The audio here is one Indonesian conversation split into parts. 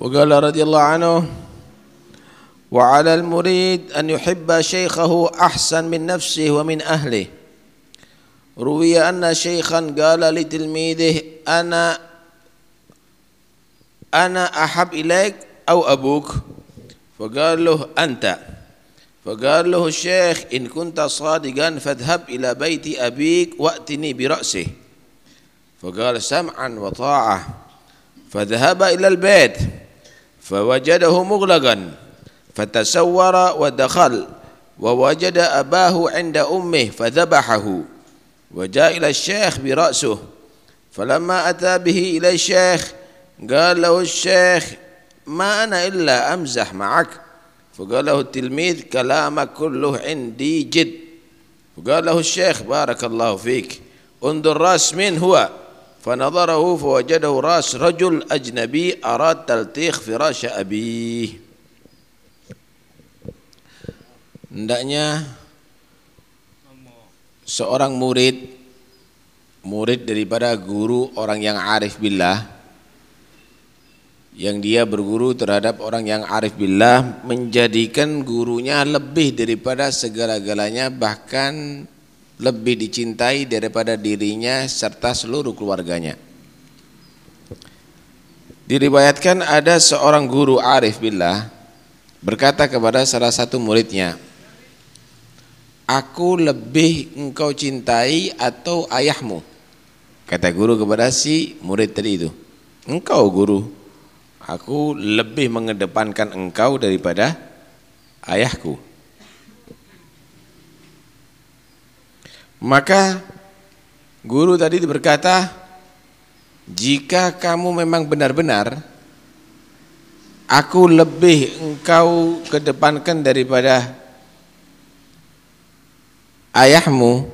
وقال رضي الله عنه وعلى المريد أن يحب شيخه أحسن من نفسه ومن أهله. روي أن شيخا قال لتلميذه أنا أنا أحب إليك أو أبوك. فقال له أنت. فقال له الشيخ إن كنت صادقا فاذهب إلى بيت أبيك وأتني برأسه. فقال سمعا وطاعة. فذهب إلى البيت. فوجده مغلقا فتسور ودخل ووجد أباه عند أمه فذبحه وجاء إلى الشيخ برأسه فلما أتى به إلى الشيخ قال له الشيخ ما أنا إلا أمزح معك. فقال له التلميذ كلامك كله عندي جد. فقال له الشيخ بارك الله فيك انظر رأس من هو. فنظره فوجده راس رجل أجنبي أراد تلتيخ فراش أبيه Hendaknya seorang murid murid daripada guru orang yang arif billah yang dia berguru terhadap orang yang arif billah menjadikan gurunya lebih daripada segala-galanya bahkan lebih dicintai daripada dirinya serta seluruh keluarganya. Diriwayatkan ada seorang guru arif billah berkata kepada salah satu muridnya, aku lebih engkau cintai atau ayahmu? Kata guru kepada si murid tadi itu. Engkau guru, aku lebih mengedepankan engkau daripada ayahku. Maka guru tadi berkata, jika kamu memang benar-benar aku lebih engkau kedepankan daripada ayahmu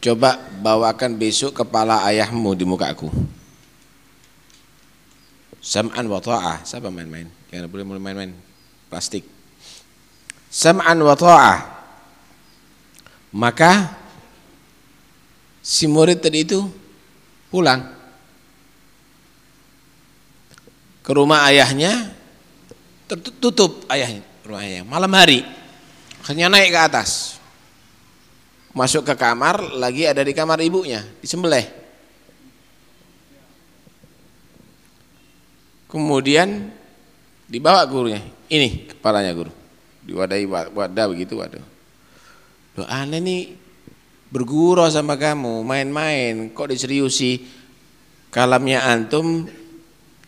coba bawakan besok kepala ayahmu di muka aku. Sam'an wa ta'ah siapa main-main? Jangan boleh mulai main-main. Plastik. Sam'an wa ta'ah maka si murid tadi itu pulang ke rumah ayahnya tertutup ayahnya rumah ayahnya malam hari. Akhirnya naik ke atas. Masuk ke kamar lagi ada di kamar ibunya disembelih kemudian dibawa gurunya ini kepalanya guru. Diwadahi wadah begitu waduh. Loh aneh nih bergurau sama kamu main-main. Kok diseriusi? Kalamnya antum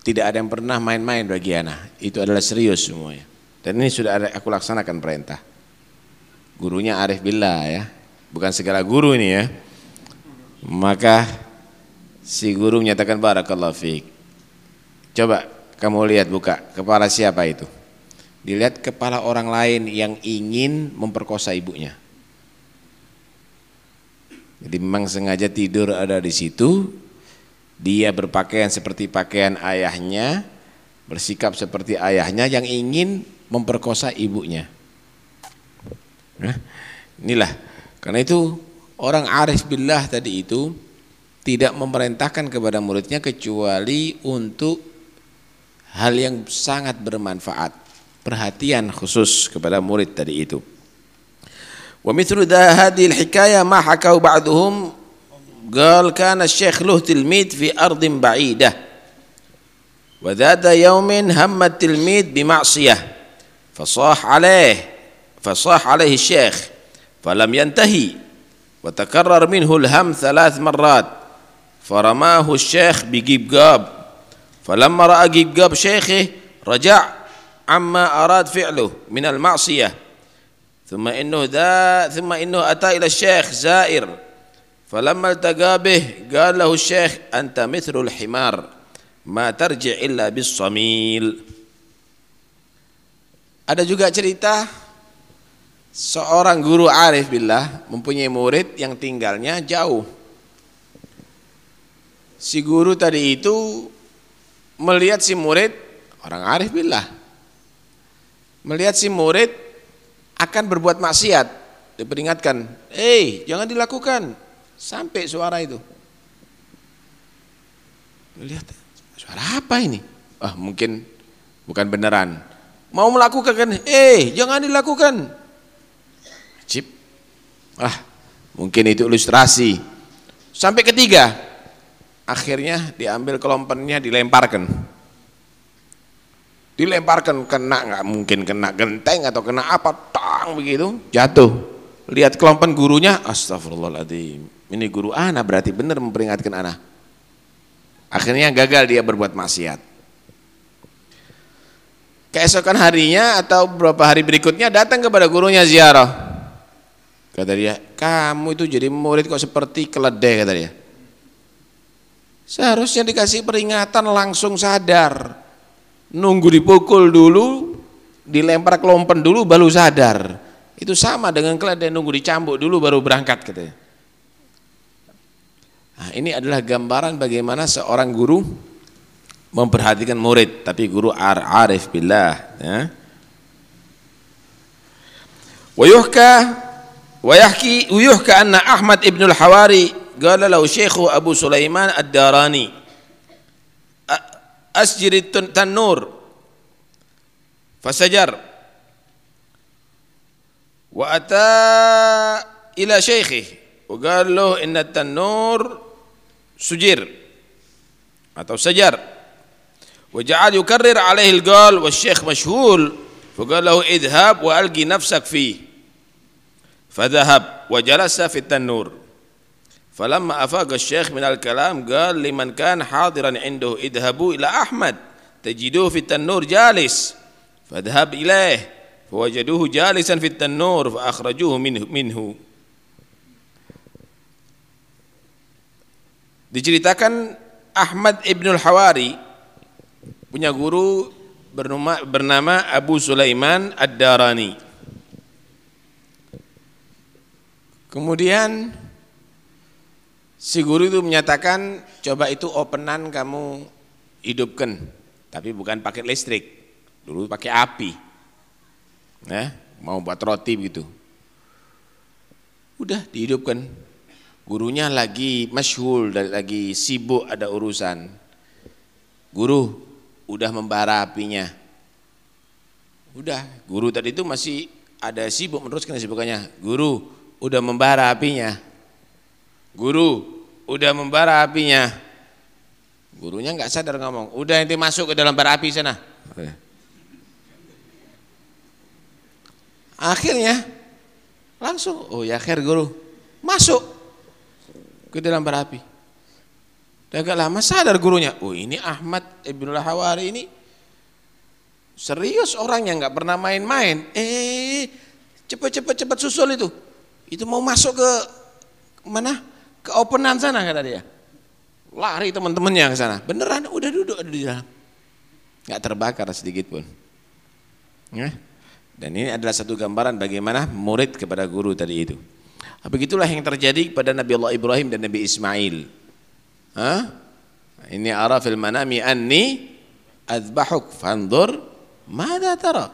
tidak ada yang pernah main-main bagi anak itu adalah serius semuanya. Dan ini sudah ada aku laksanakan perintah. Gurunya Arif Billah ya. Bukan segala guru ini ya. Maka si guru menyatakan barakallahu fiik. Coba kamu lihat buka. Kepala siapa itu? Dilihat kepala orang lain yang ingin memperkosa ibunya jadi memang sengaja tidur ada di situ dia berpakaian seperti pakaian ayahnya bersikap seperti ayahnya yang ingin memperkosa ibunya nah, inilah karena itu orang arif billah tadi itu tidak memerintahkan kepada muridnya kecuali untuk hal yang sangat bermanfaat. Perhatian khusus kepada murid tadi itu. Wa mithlu hadhihi al-hikayah ma hakau ba'duhum قال كان الشيخ له تلميذ في أرض بعيدة. وذات يوم هم التلميذ بمعصية. فصاح عليه فصاح عليه الشيخ فلم ينتهي. وتكرر منه الهم ثلاث مرات. فرماه الشيخ بجيبجاب فلما رأى جيبجاب شيخه رجع عما أراد فعله من المعصية. ثم إنه ذا ثم إنه أتى إلى الشيخ زائر فلما التقى به قال له الشيخ أنت مثل الحمار ما ترجع إلا بالصميل Ada juga cerita seorang guru arif billah mempunyai murid yang tinggalnya jauh. Si guru tadi itu melihat si murid orang arif billah. Melihat si murid akan berbuat maksiat, diperingatkan, "Eh, jangan dilakukan." Sampai suara itu. Lihat, suara apa ini? Ah, mungkin bukan beneran. Mau melakukan kan, eh jangan dilakukan. Cip. Ah, mungkin itu ilustrasi. Sampai ketiga, akhirnya diambil kelompennya dilemparkan. Dilemparkan kena nggak mungkin kena genteng atau kena apa, tang begitu, jatuh. Lihat kelompen gurunya, astagfirullahaladzim. Ini guru anak berarti benar memperingatkan anak. Akhirnya gagal dia berbuat maksiat. Keesokan harinya atau beberapa hari berikutnya datang kepada gurunya ziarah. Kata dia, kamu itu jadi murid kok seperti keledai kata dia. Seharusnya dikasih peringatan langsung sadar. Nunggu dipukul dulu, dilempar kelompen dulu baru sadar. Itu sama dengan keledai nunggu dicambuk dulu baru berangkat katanya. Nah, ini adalah gambaran bagaimana seorang guru memperhatikan murid, tapi guru ar arif billah. Ya. Wayuhka wayahki uyuhka anna Ahmad ibn al-Hawari qala lahu Abu Sulaiman ad-Darani tanur fasajar wa ata ila syekhihi وقال له إن التنور سجير atau sajar وجعل يكرر عليه القال والشيخ مشهول. فقال له اذهب وألقي نفسك فيه. فذهب وجلس في التنور. Falamma afaqa syekh min al-kalam qal liman kan hadiran indahu idhabu ila Ahmad tajiduhu fi tanur jalis fadhhab ilaih fawajaduhu jalisan fi tanur fa akhrajuhu minhu, minhu. Diceritakan Ahmad ibn al-Hawari punya guru bernama, bernama Abu Sulaiman Ad-Darani. Kemudian si guru itu menyatakan coba itu openan kamu hidupkan, tapi bukan pakai listrik. Dulu pakai api. Nah, mau buat roti begitu. Udah dihidupkan gurunya lagi masyhur lagi sibuk ada urusan guru udah membara apinya udah guru tadi itu masih ada sibuk meneruskan kesibukannya guru udah membara apinya guru udah membara apinya gurunya nggak sadar ngomong udah nanti masuk ke dalam bara api sana akhirnya langsung oh ya akhir guru masuk ke dalam berapi. Dan agak lama sadar gurunya, oh ini Ahmad Ibn Hawari ini serius orang yang nggak pernah main-main. Eh, cepat cepat cepat susul itu. Itu mau masuk ke mana? Ke openan sana kata dia. Lari teman-temannya ke sana. Beneran udah duduk di dalam. Nggak terbakar sedikit pun. Ya. Dan ini adalah satu gambaran bagaimana murid kepada guru tadi itu. Begitulah yang terjadi pada Nabi Allah Ibrahim dan Nabi Ismail. Hah? Ini arafil manami anni azbahuk fandur mana tara?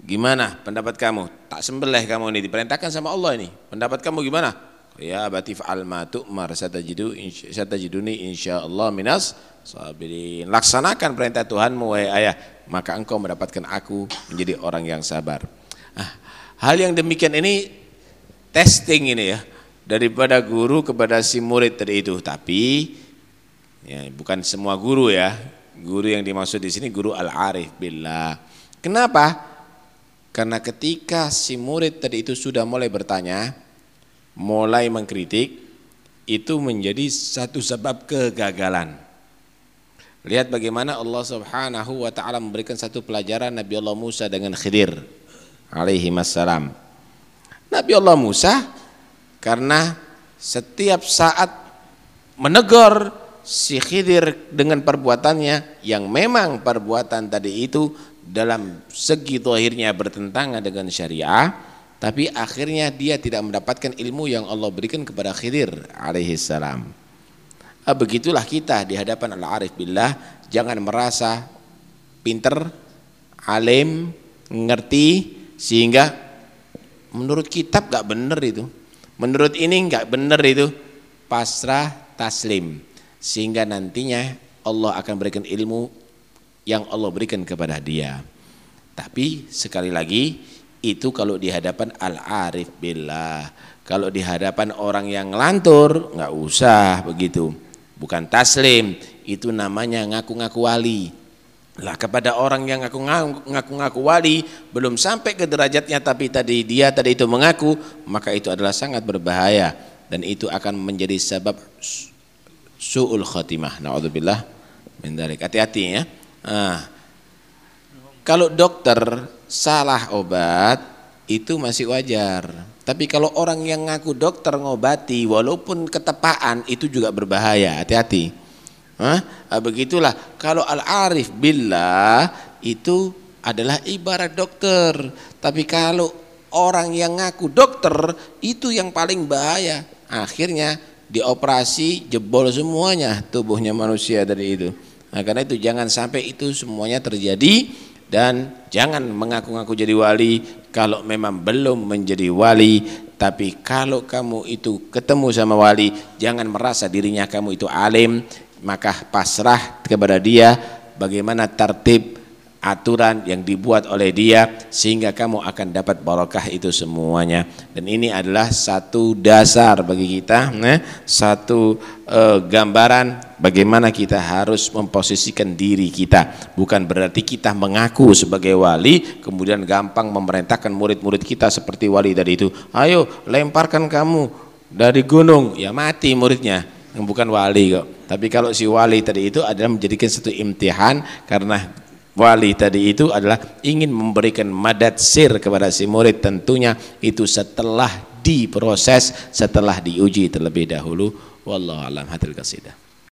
Gimana pendapat kamu? Tak sembelih kamu ini diperintahkan sama Allah ini. Pendapat kamu gimana? Ya abati fa'al ma tu'mar satajidu satajiduni insyaallah minas sabirin. Laksanakan perintah Tuhanmu wahai ayah, maka engkau mendapatkan aku menjadi orang yang sabar. Ah, hal yang demikian ini testing ini ya daripada guru kepada si murid tadi itu tapi ya bukan semua guru ya guru yang dimaksud di sini guru al-arif billah kenapa karena ketika si murid tadi itu sudah mulai bertanya mulai mengkritik itu menjadi satu sebab kegagalan. Lihat bagaimana Allah Subhanahu wa taala memberikan satu pelajaran Nabi Allah Musa dengan Khidir alaihi wassalam. Nabi Allah Musa karena setiap saat menegur si Khidir dengan perbuatannya yang memang perbuatan tadi itu dalam segi zahirnya bertentangan dengan syariah tapi akhirnya dia tidak mendapatkan ilmu yang Allah berikan kepada Khidir alaihi salam. Ah, begitulah kita di hadapan Allah Arif Billah jangan merasa pinter, alim, ngerti sehingga menurut kitab gak bener itu menurut ini gak bener itu pasrah taslim sehingga nantinya Allah akan berikan ilmu yang Allah berikan kepada dia. Tapi sekali lagi itu kalau di hadapan al-arif billah. Kalau di hadapan orang yang lantur nggak usah begitu. Bukan taslim, itu namanya ngaku-ngaku wali. Lah kepada orang yang ngaku-ngaku wali belum sampai ke derajatnya tapi tadi dia tadi itu mengaku, maka itu adalah sangat berbahaya dan itu akan menjadi sebab suul khatimah. Nauzubillah min Hati-hati ya. Nah, kalau dokter salah obat itu masih wajar. Tapi kalau orang yang ngaku dokter ngobati walaupun ketepaan itu juga berbahaya. Hati-hati. Hah? Ah, begitulah kalau al-arif billah itu adalah ibarat dokter. Tapi kalau orang yang ngaku dokter itu yang paling bahaya. Akhirnya dioperasi jebol semuanya tubuhnya manusia dari itu. Nah, karena itu jangan sampai itu semuanya terjadi dan jangan mengaku-ngaku jadi wali kalau memang belum menjadi wali. Tapi kalau kamu itu ketemu sama wali jangan merasa dirinya kamu itu alim. Maka pasrah kepada dia. Bagaimana tertib aturan yang dibuat oleh dia sehingga kamu akan dapat barokah itu semuanya. Dan ini adalah satu dasar bagi kita eh, satu eh, gambaran bagaimana kita harus memposisikan diri kita. Bukan berarti kita mengaku sebagai wali kemudian gampang memerintahkan murid-murid kita seperti wali tadi itu. Ayo lemparkan kamu dari gunung. Ya mati muridnya. Yang bukan wali kok. Tapi kalau si wali tadi itu adalah menjadikan satu imtihan karena wali tadi itu adalah ingin memberikan madat sir kepada si murid. Tentunya itu setelah diproses setelah diuji terlebih dahulu. Wallahu alam